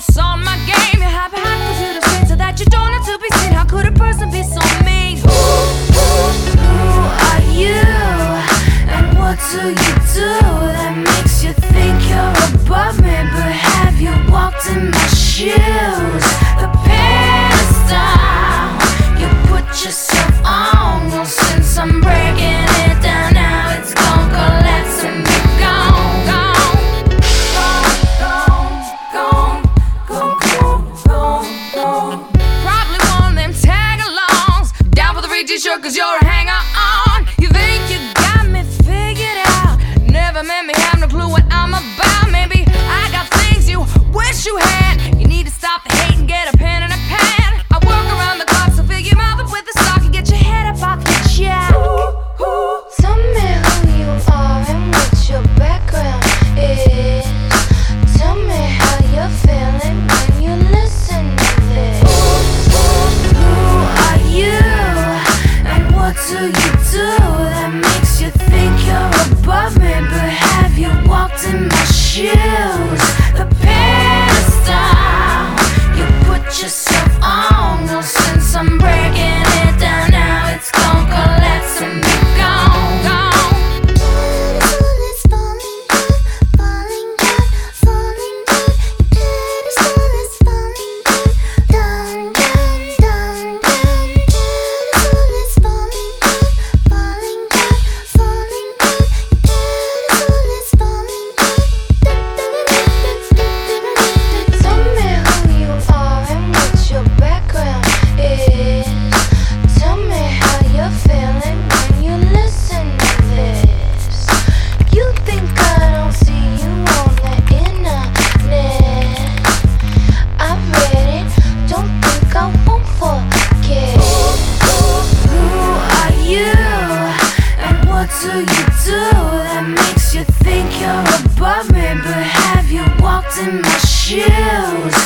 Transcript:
else on my game. You have a happen to the so that you don't have to be seen. How could a person be so mean? Who, who, who are you? And what do you do that makes you think you're above me? But have you walked in my shoes? sure, cause you're a hand. do you do that makes you think you're above me? But have you walked in my shoes?